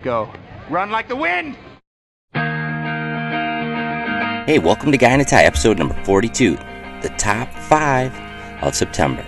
Go. Run like the wind! Hey, welcome to Guy in a Tie, episode number 42, the top five of September.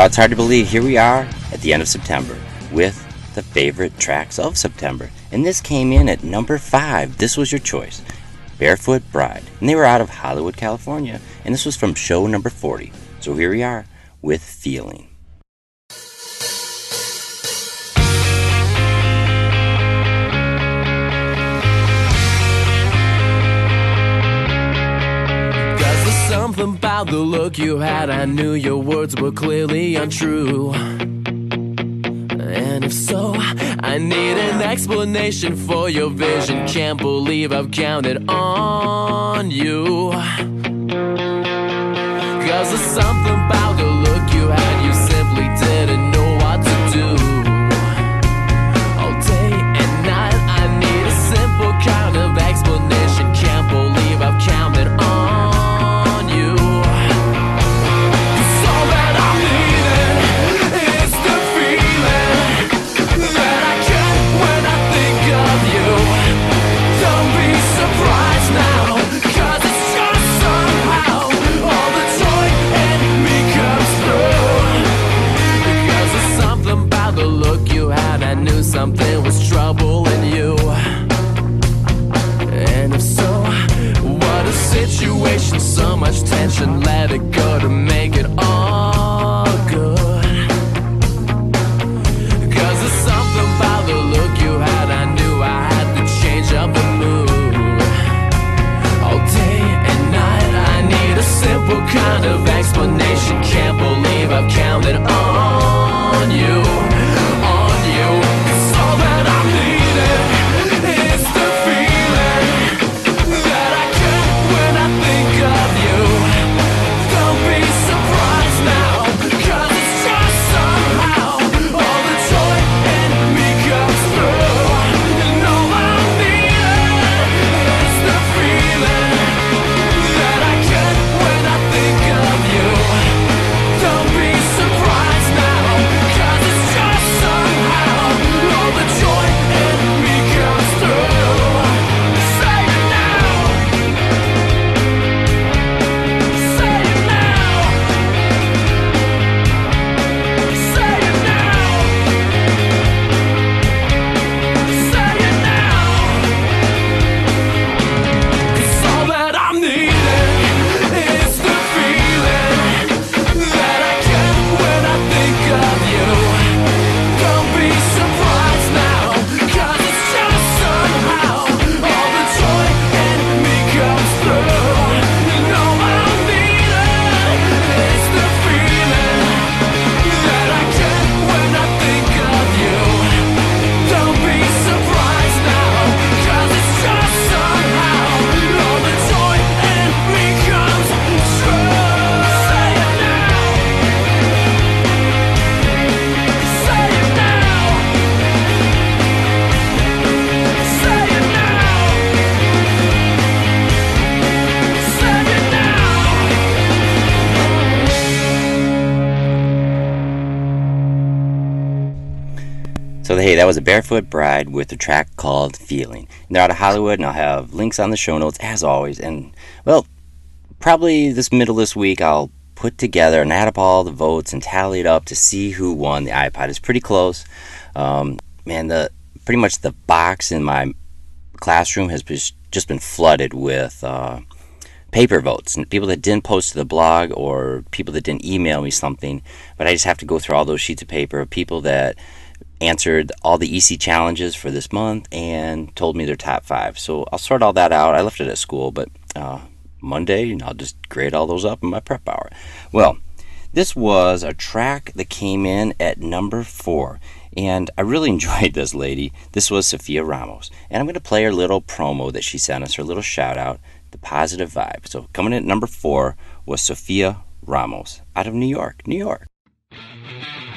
Well, it's hard to believe here we are at the end of September with the favorite tracks of September. And this came in at number five. This was your choice Barefoot Bride. And they were out of Hollywood, California. And this was from show number 40. So here we are with Feeling. Something about the look you had. I knew your words were clearly untrue. And if so, I need an explanation for your vision. Can't believe I've counted on you. Cause there's something about the so much tension, let it go to make hey, that was a Barefoot Bride with a track called Feeling. And they're out of Hollywood, and I'll have links on the show notes as always. And, well, probably this middle of this week, I'll put together and add up all the votes and tally it up to see who won the iPod. It's pretty close. Um, man, the pretty much the box in my classroom has just just been flooded with uh, paper votes and people that didn't post to the blog or people that didn't email me something. But I just have to go through all those sheets of paper of people that answered all the EC challenges for this month and told me their top five. So I'll sort all that out. I left it at school, but uh, Monday, and I'll just grade all those up in my prep hour. Well, this was a track that came in at number four. And I really enjoyed this lady. This was Sophia Ramos. And I'm going to play her little promo that she sent us, her little shout out The Positive Vibe. So coming in at number four was Sophia Ramos out of New York, New York.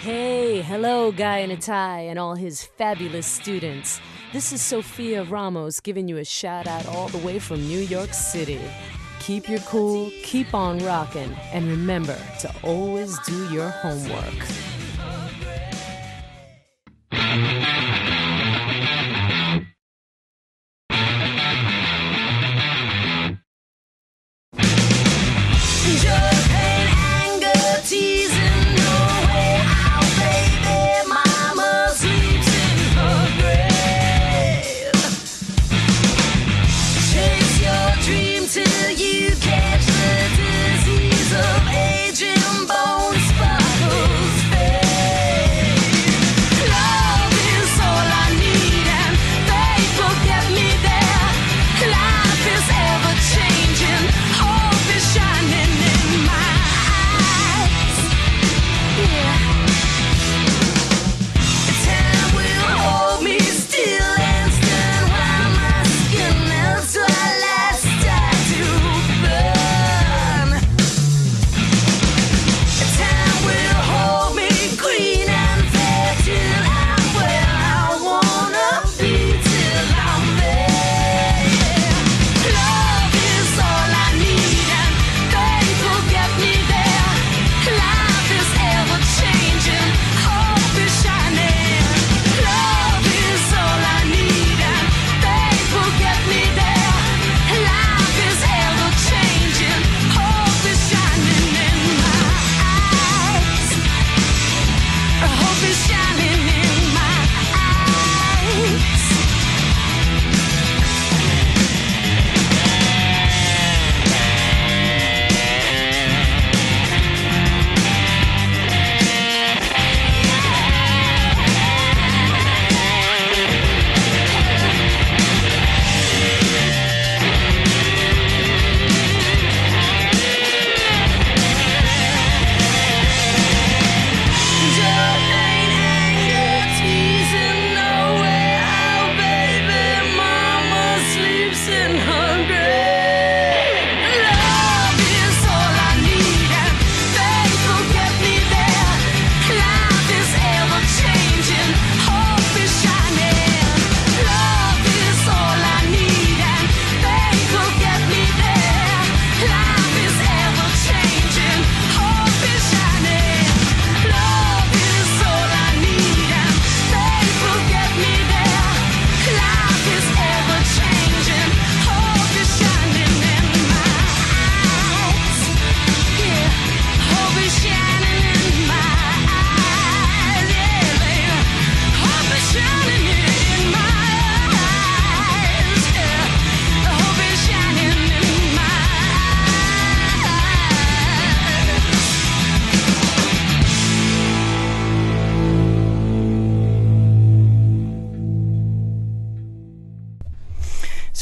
Hey, hello, Guy in a Tie and all his fabulous students. This is Sophia Ramos giving you a shout out all the way from New York City. Keep your cool, keep on rocking, and remember to always do your homework.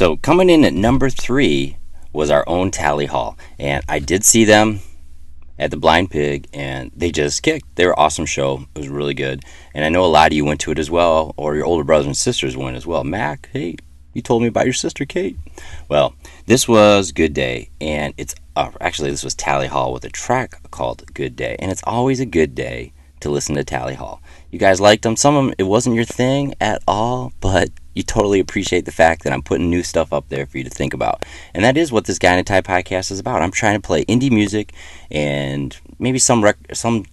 So coming in at number three was our own Tally Hall, and I did see them at the Blind Pig, and they just kicked. They were awesome show. It was really good, and I know a lot of you went to it as well, or your older brothers and sisters went as well. Mac, hey, you told me about your sister Kate. Well, this was Good Day, and it's uh, actually this was Tally Hall with a track called Good Day, and it's always a good day to listen to Tally Hall. You guys liked them. Some of them, it wasn't your thing at all, but you totally appreciate the fact that I'm putting new stuff up there for you to think about. And that is what this Guy in a Tie podcast is about. I'm trying to play indie music and maybe some rec- some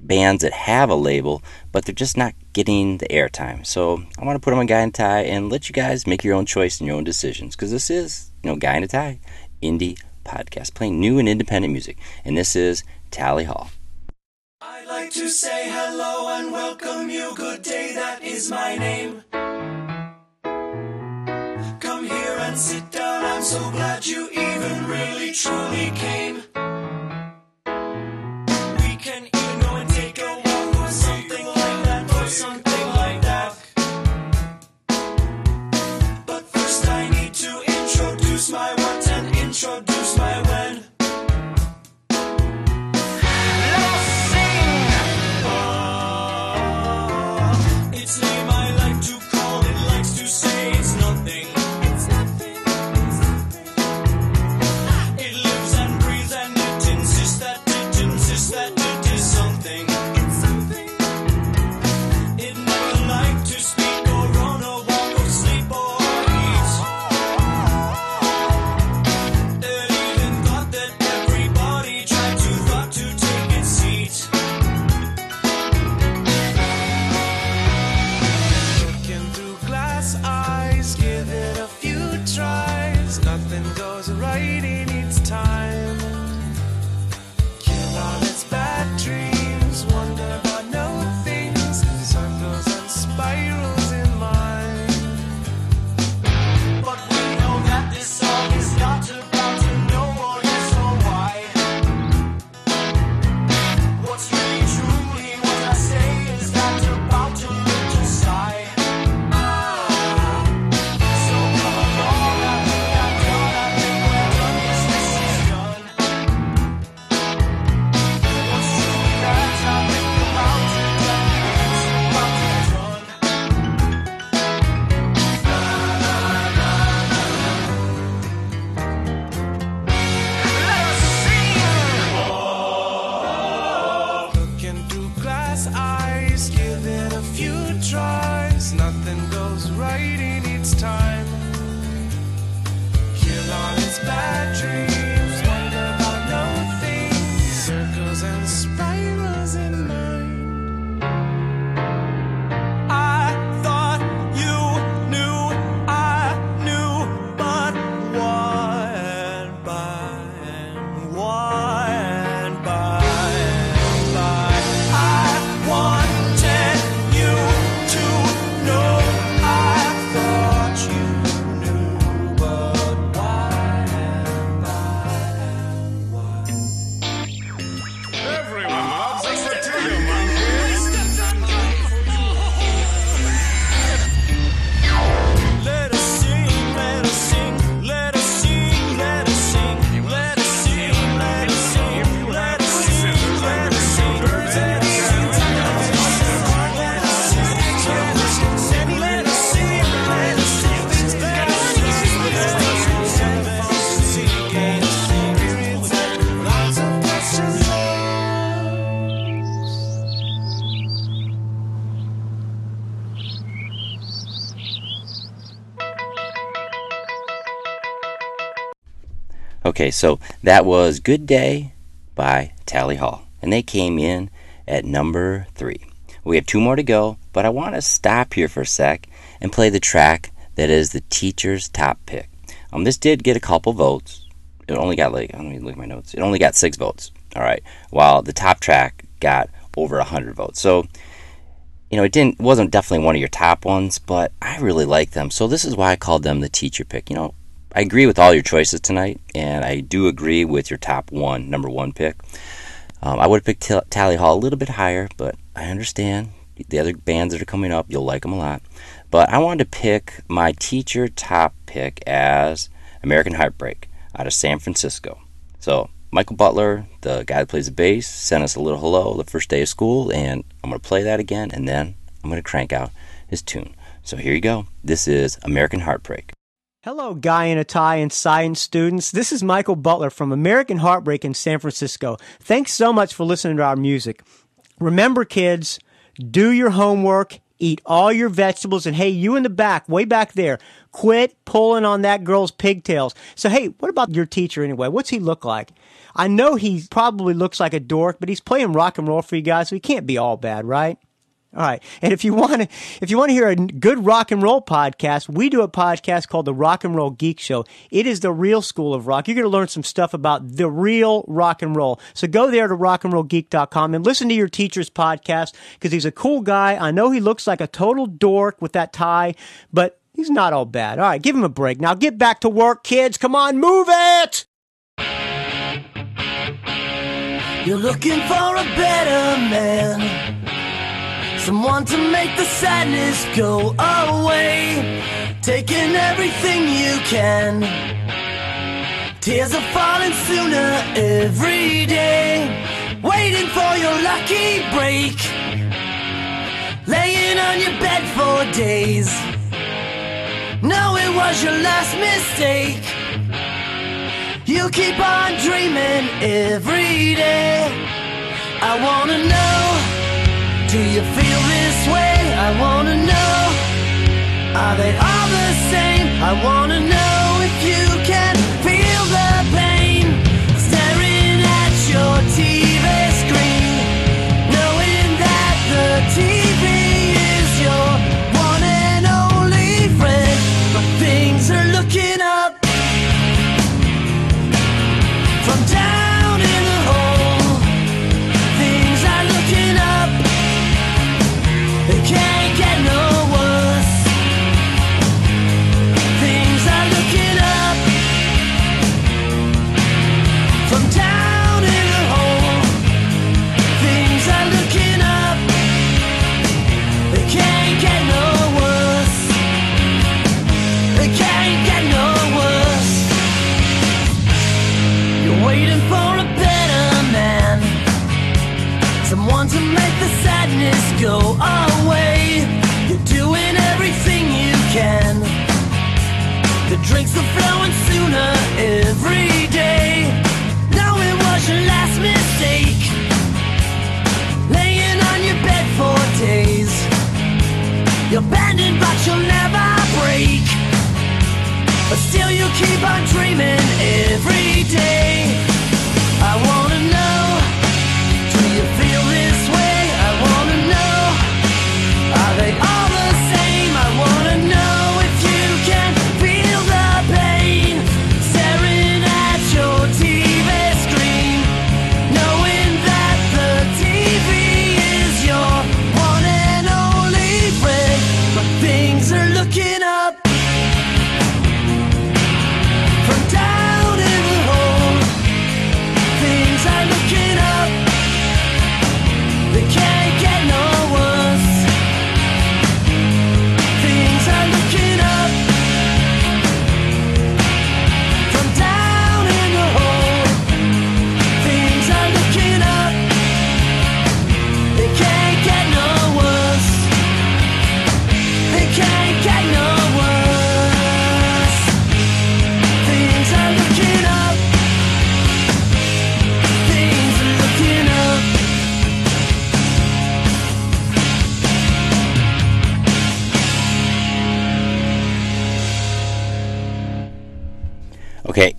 bands that have a label, but they're just not getting the airtime. So I want to put them on Guy in a Tie and let you guys make your own choice and your own decisions because this is, you know, Guy in a Tie indie podcast playing new and independent music. And this is Tally Hall. I'd like to say hello and welcome you. Good day, that is my name. Sit down. I'm so glad you even really truly came. Okay, so that was Good Day by Tally Hall. And they came in at number three. We have two more to go, but I want to stop here for a sec and play the track that is the teacher's top pick. Um, this did get a couple votes. It only got like, let me look at my notes. It only got six votes. All right. While the top track got over 100 votes. So, you know, it didn't wasn't definitely one of your top ones, but I really like them. So this is why I called them the teacher pick. You know, I agree with all your choices tonight, and I do agree with your top one, number one pick. Um, I would have picked Tally Hall a little bit higher, but I understand the other bands that are coming up. You'll like them a lot. But I wanted to pick my teacher top pick as American Heartbreak out of San Francisco. So Michael Butler, the guy that plays the bass, sent us a little hello the first day of school, and I'm going to play that again, and then I'm going to crank out his tune. So here you go. This is American Heartbreak. Hello, Guy in a Tie and science students. This is Michael Butler from American Heartbreak in San Francisco. Thanks so much for listening to our music. Remember, kids, do your homework, eat all your vegetables, and hey, you in the back, way back there, quit pulling on that girl's pigtails. So, hey, what about your teacher anyway? What's he look like? I know he probably looks like a dork, but he's playing rock and roll for you guys, so he can't be all bad, right? All right. And if you want to, if you want to hear a good rock and roll podcast, we do a podcast called the Rock and Roll Geek Show. It is the real school of rock. You're going to learn some stuff about the real rock and roll. So go there to rockandrollgeek.com and listen to your teacher's podcast because he's a cool guy. I know he looks like a total dork with that tie, but he's not all bad. All right. Give him a break. Now get back to work, kids. Come on, move it. You're looking for a better man. Someone to make the sadness go away. Taking everything you can. Tears are falling sooner every day. Waiting for your lucky break. Laying on your bed for days. No, it was your last mistake. You keep on dreaming every day. I wanna know, do you feel this way? I wanna know, are they all the same? I wanna know It can't get no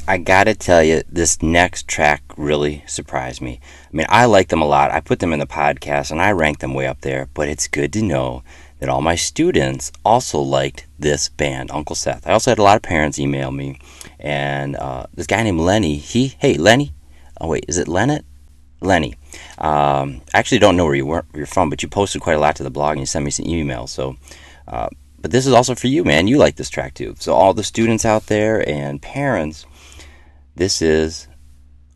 I gotta tell you, this next track really surprised me. I mean, I like them a lot. I put them in the podcast and I rank them way up there, but it's good to know that all my students also liked this band, Uncle Seth. I also had a lot of parents email me, and uh, this guy named Lenny, he, hey, Lenny, oh wait, is it Lennet? Lenny. Um, I actually don't know where you were, where you're from, but you posted quite a lot to the blog and you sent me some emails. So, uh, but this is also for you, man. You like this track too. So, all the students out there and parents, this is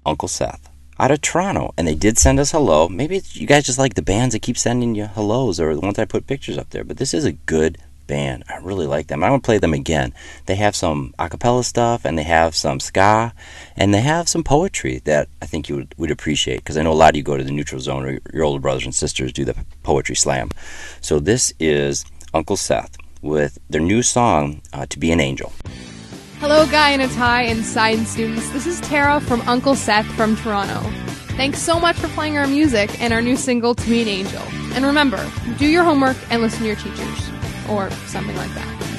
Uncle Seth out of Toronto, and they did send us hello. Maybe you guys just like the bands that keep sending you hellos, or the ones I put pictures up there. But this is a good band. I really like them. I want to play them again. They have some acapella stuff, and they have some ska, and they have some poetry that I think you would, would appreciate. Because I know a lot of you go to the neutral zone, or your older brothers and sisters do the poetry slam. So this is Uncle Seth with their new song, uh, "To Be an Angel." Hello, Guy in a Tie and Science students. This is Tara from Uncle Seth from Toronto. Thanks so much for playing our music and our new single, To an Angel. And remember, do your homework and listen to your teachers. Or something like that.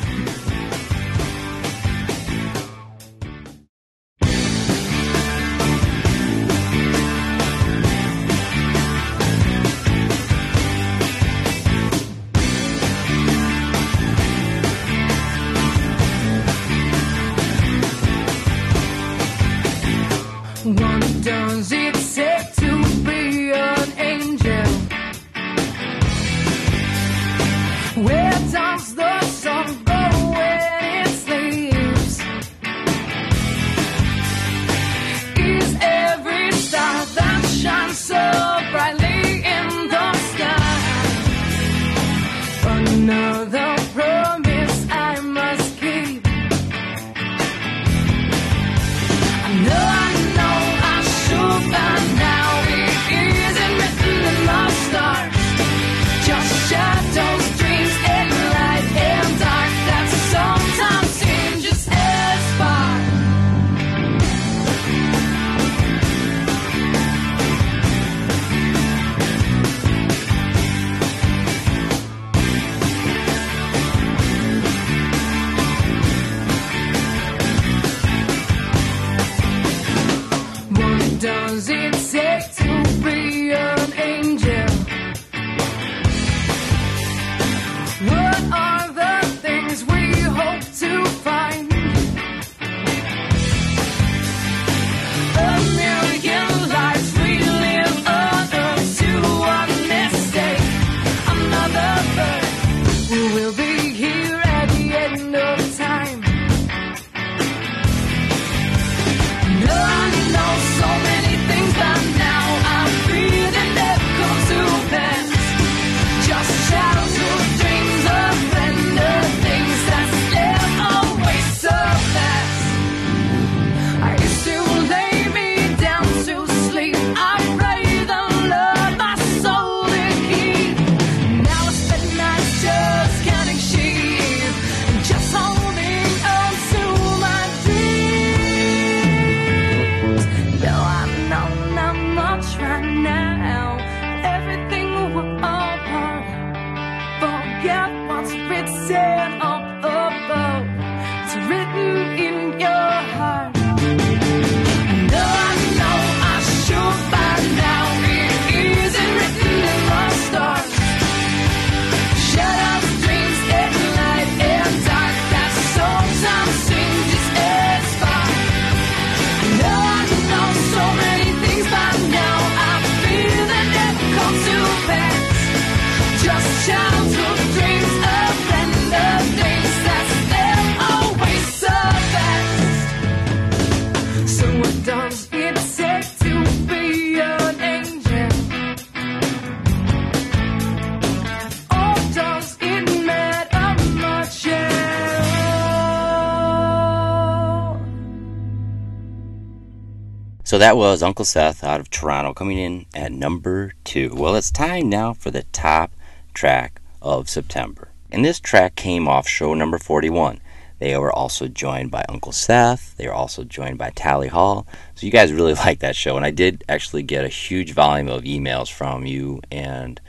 So that was Uncle Seth out of Toronto coming in at number two. Well, it's time now for the top track of September. And this track came off show number 41. They were also joined by Uncle Seth. They were also joined by Tally Hall. So you guys really liked that show. And I did actually get a huge volume of emails from you and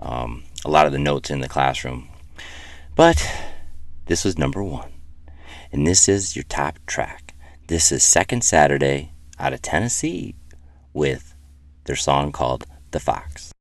um, a lot of the notes in the classroom. But this was number one. And this is your top track. This is Second Saturday out of Tennessee with their song called The Fox.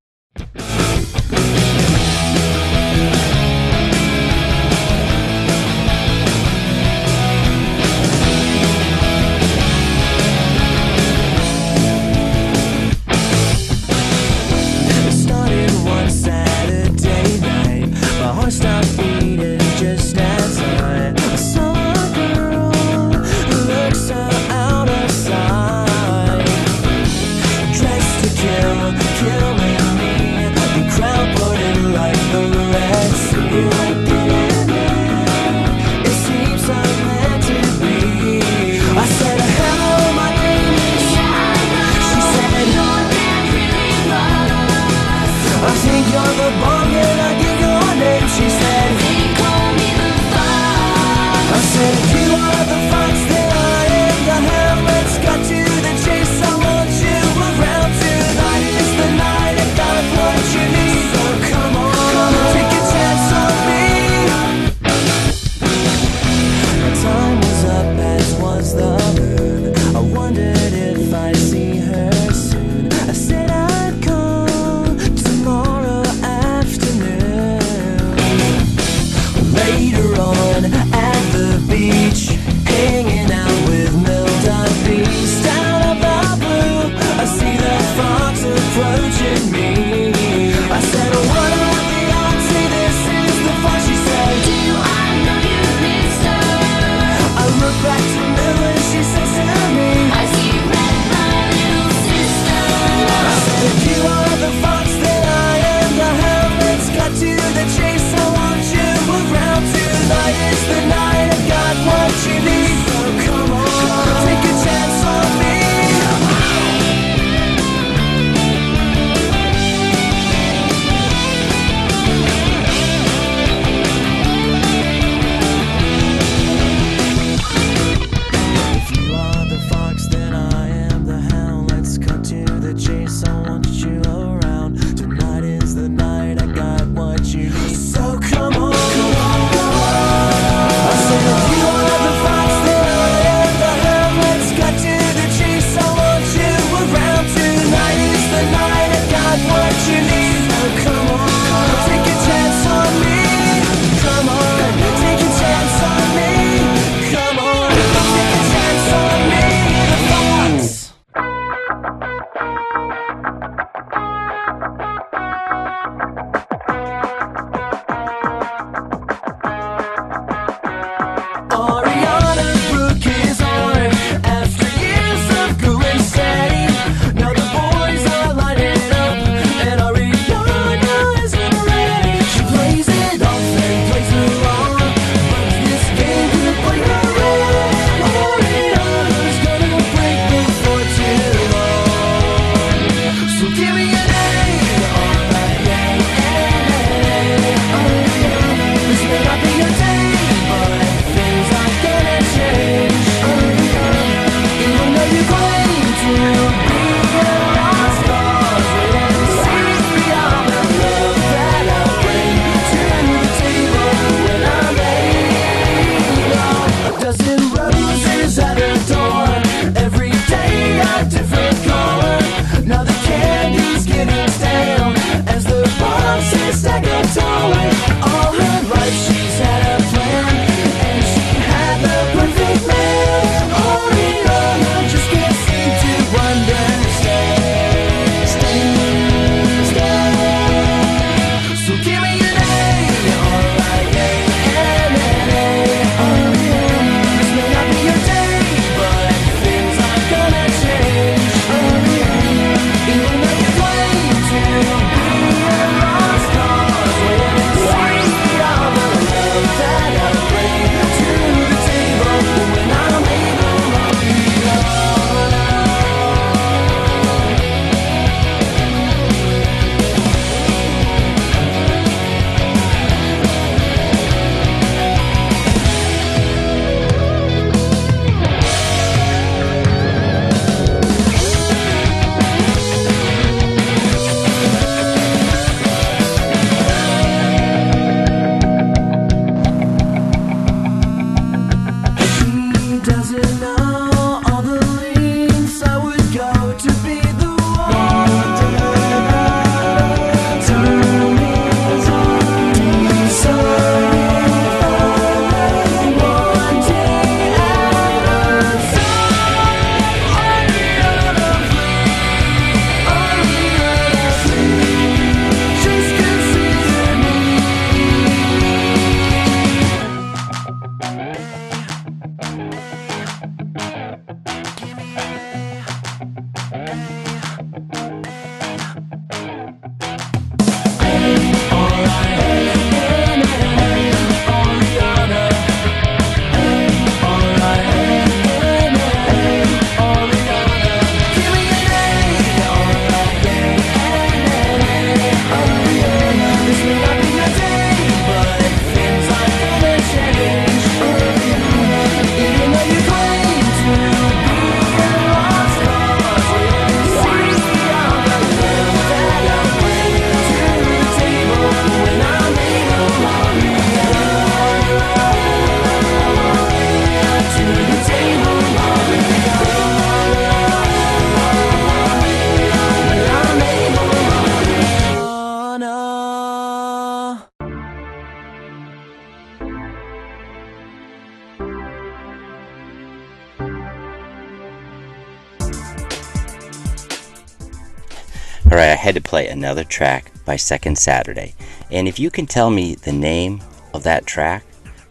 Alright, I had to play another track by Second Saturday. And if you can tell me the name of that track,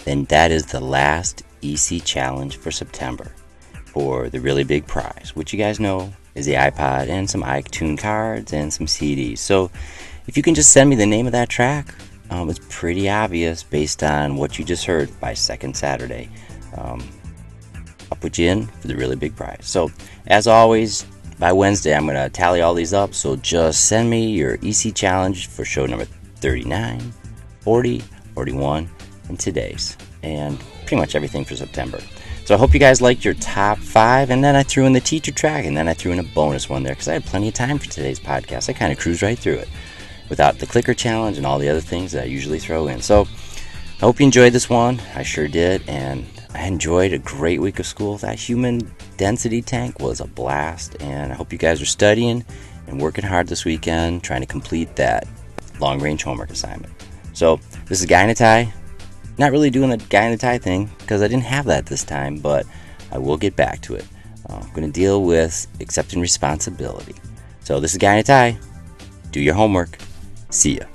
then that is the last EC challenge for September for the really big prize, which you guys know is the iPod and some iTunes cards and some CDs. So if you can just send me the name of that track, um, it's pretty obvious based on what you just heard by Second Saturday. Um, I'll put you in for the really big prize. So, as always, by Wednesday, I'm going to tally all these up. So, just send me your EC challenge for show number 39, 40, 41, and today's, and pretty much everything for September. So, I hope you guys liked your top five. And then I threw in the teacher track, and then I threw in a bonus one there because I had plenty of time for today's podcast. I kind of cruised right through it without the clicker challenge and all the other things that I usually throw in. So I hope you enjoyed this one. I sure did. And I enjoyed a great week of school. That human density tank was a blast. And I hope you guys are studying and working hard this weekend trying to complete that long range homework assignment. So this is Guy in a Tie. Not really doing the Guy in a Tie thing because I didn't have that this time, but I will get back to it. Uh, I'm going to deal with accepting responsibility. So this is Guy in a Tie. Do your homework. See ya.